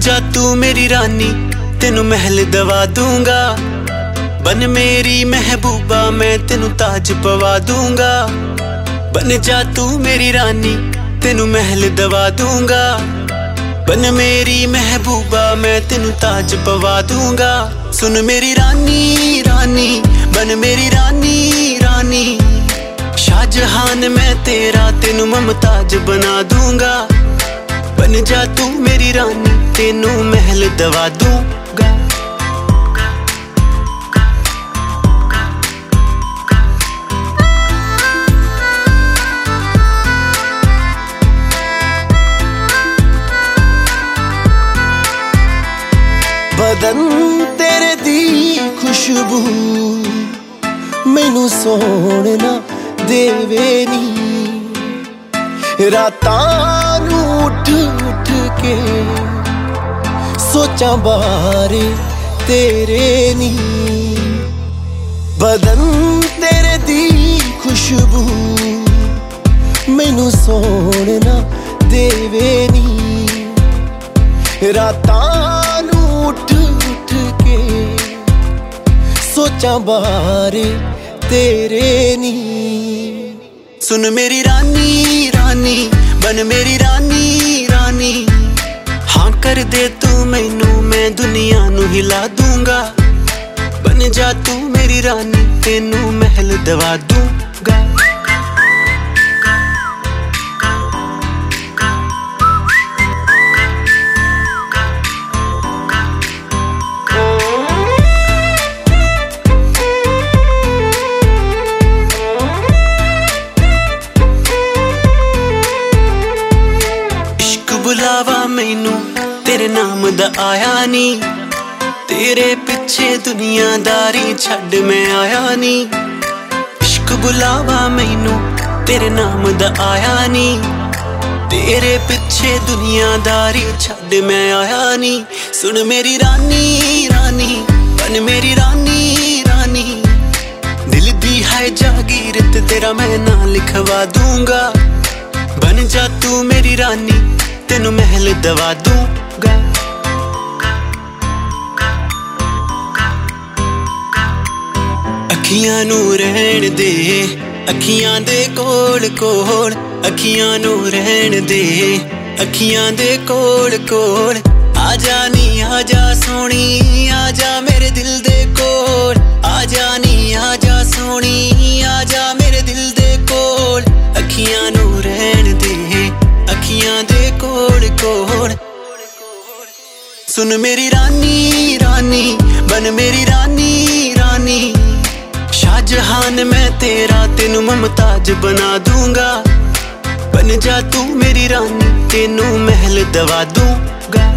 ਜਾ ਤੂੰ ਮੇਰੀ ਰਾਨੀ, ਤੈਨੂੰ ਮਹਿਲ ਦਵਾ ਦੂੰਗਾ। ਬਨ ਮੇਰੀ ਮਹਿਬੂਬਾ, ਮੈਂ ਤੈਨੂੰ ਤਾਜ ਪਵਾ ਦੂੰਗਾ। ਬਨ ਜਾ ਤੂੰ ਮੇਰੀ ਰਾਨੀ, ਤੈਨੂੰ ਮਹਿਲ ਦਵਾ ਦੂੰਗਾ। ਬਨ ਮੇਰੀ ਮਹਿਬੂਬਾ, ਮੈਂ ਤੈਨੂੰ ਤਾਜ ਪਵਾ ਦੂੰਗਾ। ਸੁਣ ਮੇਰੀ ਰਾਨੀ ਰਾਨੀ, ਬਨ ਮੇਰੀ ਰਾਨੀ ਰਾਨੀ। ਸ਼ਾਹਜਹਾਨ, ਮੈਂ ਤੇਰਾ, ਤੈਨੂੰ ਮਮਤਾਜ ਬਣਾ ਦੂੰਗਾ। ਬਨ ਜਾ ਤੂੰ ਮੇਰੀ ਰਾਨੀ ਤੈਨੂੰ ਮਹਿਲ ਦਵਾ ਦੂੰਗਾ। ਬਦਨ ਤੇਰੇ ਦੀ ਖੁਸ਼ਬੂ ਮੈਨੂੰ ਸੋਹਣਾ ਦੇਵੇ ਨੀ ਰਾਤਾਂ ਨੂੰ ਉੱਠ ਉੱਠ ਕੇ ਸੋਚਾਂ ਬਾਰੇ ਤੇਰੇ ਨੀ। ਬਦਨ ਤੇਰੇ ਦੀ ਖੁਸ਼ਬੂ ਮੈਨੂੰ ਸੋਹਣਾ ਦੇਵੇ ਨੀ। ਰਾਤਾਂ ਨੂੰ ਉੱਠ ਉੱਠ ਕੇ ਸੋਚਾਂ ਬਾਰੇ ਤੇਰੇ ਨੀ। ਸੁਣ ਮੇਰੀ ਰਾਨੀ ਰਾਨੀ। ਬਨ ਮੇਰੀ ਰਾਨੀ ਰਾਨੀ। ਹਾਂ, ਕਰ ਦੇ ਤੂੰ ਮੈਨੂੰ, ਮੈਂ ਦੁਨੀਆ ਨੂੰ ਹਿਲਾ ਦੂੰਗਾ। ਬਨ ਜਾ ਤੂੰ ਮੇਰੀ ਰਾਨੀ, ਤੈਨੂੰ ਮਹਿਲ ਦਵਾ ਦੂੰਗਾ। ਬੁਲਾਵਾ ਮੈਨੂੰ, ਤੇਰੇ ਨਾਮ ਦਾ ਆਇਆ ਨੀ ਤੇਰੇ ਪਿੱਛੇ ਦੁਨੀਆਦਾਰੀ ਛੱਡ ਮੈਂ ਆਇਆ ਨੀ ਇਸ਼ਕ ਬੁਲਾਵਾ ਮੈਨੂੰ, ਤੇਰੇ ਨਾਮ ਦਾ ਆਇਆ ਨੀ ਤੇਰੇ ਪਿੱਛੇ ਦੁਨੀਆਦਾਰੀ ਛੱਡ ਮੈਂ ਆਇਆ ਨੀ ਸੁਣ ਮੇਰੀ ਰਾਨੀ ਰਾਨੀ ਬਨ ਮੇਰੀ ਰਾਨੀ ਰਾਨੀ। ਦਿਲ ਦੀ ਹੈ ਜਾਗੀਰਤ ਤੇਰਾ ਮੈਂ ਨਾਂ ਲਿਖਵਾ ਦੂੰਗਾ। ਬਨ ਜਾ ਤੂੰ ਮੇਰੀ ਰਾਨੀ ਤੈਨੂੰ ਮਹਿਲ ਦਵਾ ਦੂੰਗਾ। ਅੱਖੀਆਂ ਨੂੰ ਰਹਿਣ ਦੇ, ਅੱਖੀਆਂ ਦੇ ਕੋਲ ਕੋਲ, ਅੱਖੀਆਂ ਨੂੰ ਰਹਿਣ ਦੇ, ਅੱਖੀਆਂ ਦੇ ਕੋਲ ਕੋਲ। ਆ ਜਾ ਨੀ, ਆ ਜਾ ਸੋਣੀ ਆ ਜਾ ਮੇਰੇ ਦਿਲ ਦੇ ਕੋਲ। ਆ ਜਾ ਨੀ, ਆ ਜਾ ਸੋਣੀ ਸੁਣ ਮੇਰੀ ਰਾਨੀ ਰਾਨੀ ਬਨ ਮੇਰੀ ਰਾਨੀ ਰਾਨੀ ਸ਼ਾਹਜਹਾਨ ਮੈਂ ਤੇਰਾ ਤੈਨੂੰ ਮਮਤਾਜ ਬਣਾ ਦੂੰਗਾ ਬਨ ਜਾ ਤੂੰ ਮੇਰੀ ਰਾਨੀ ਤੈਨੂੰ ਮਹਿਲ ਦਵਾ ਦੂੰਗਾ